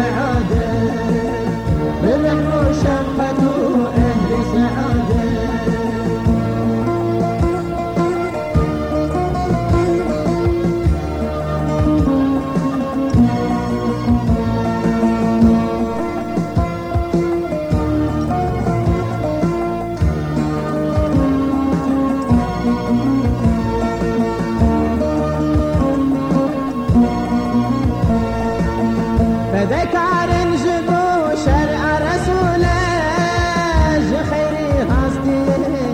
أهل فذكر جبو شرع رسوله خيري غصتي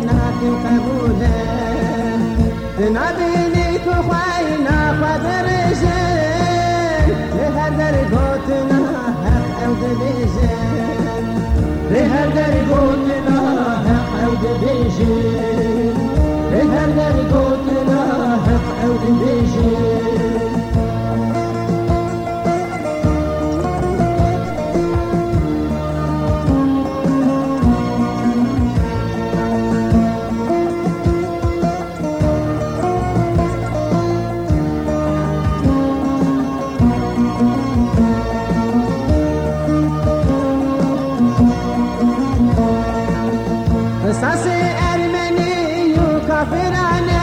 ناكي قبوله نبيني كخوينا قدر جن لهدر قوتنا حق أو دبيجن لهدر قوتنا حق عود بيجي لهدر قوتنا حق عود بيجي قصصي أرمني وكافرانا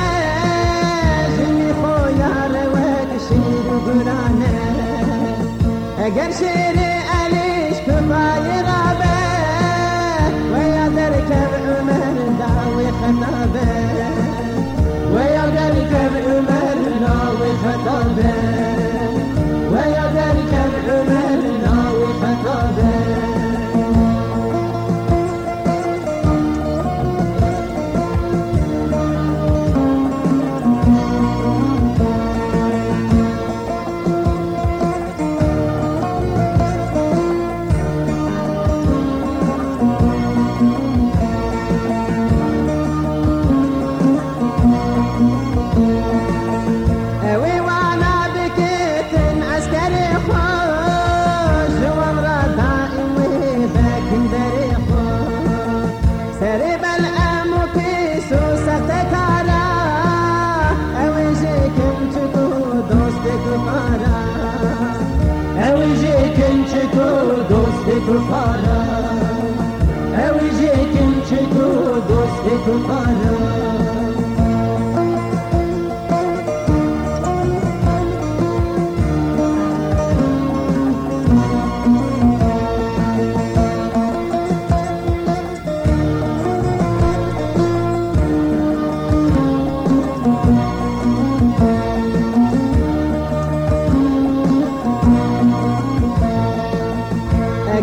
جمي خويا رواد شير وقرانا أجر شير أليش كفاية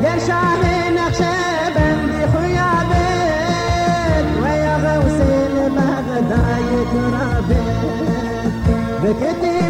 أجر شاه نقشبندي خويا بيت ويا غوث البغداي ترابيت بكت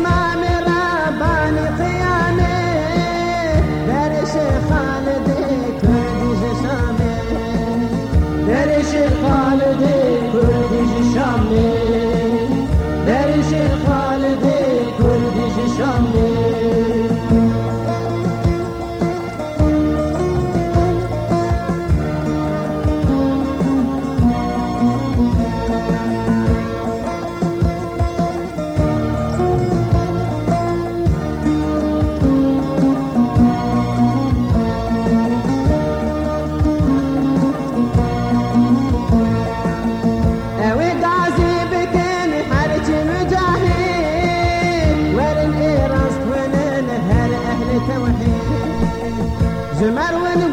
Zemar when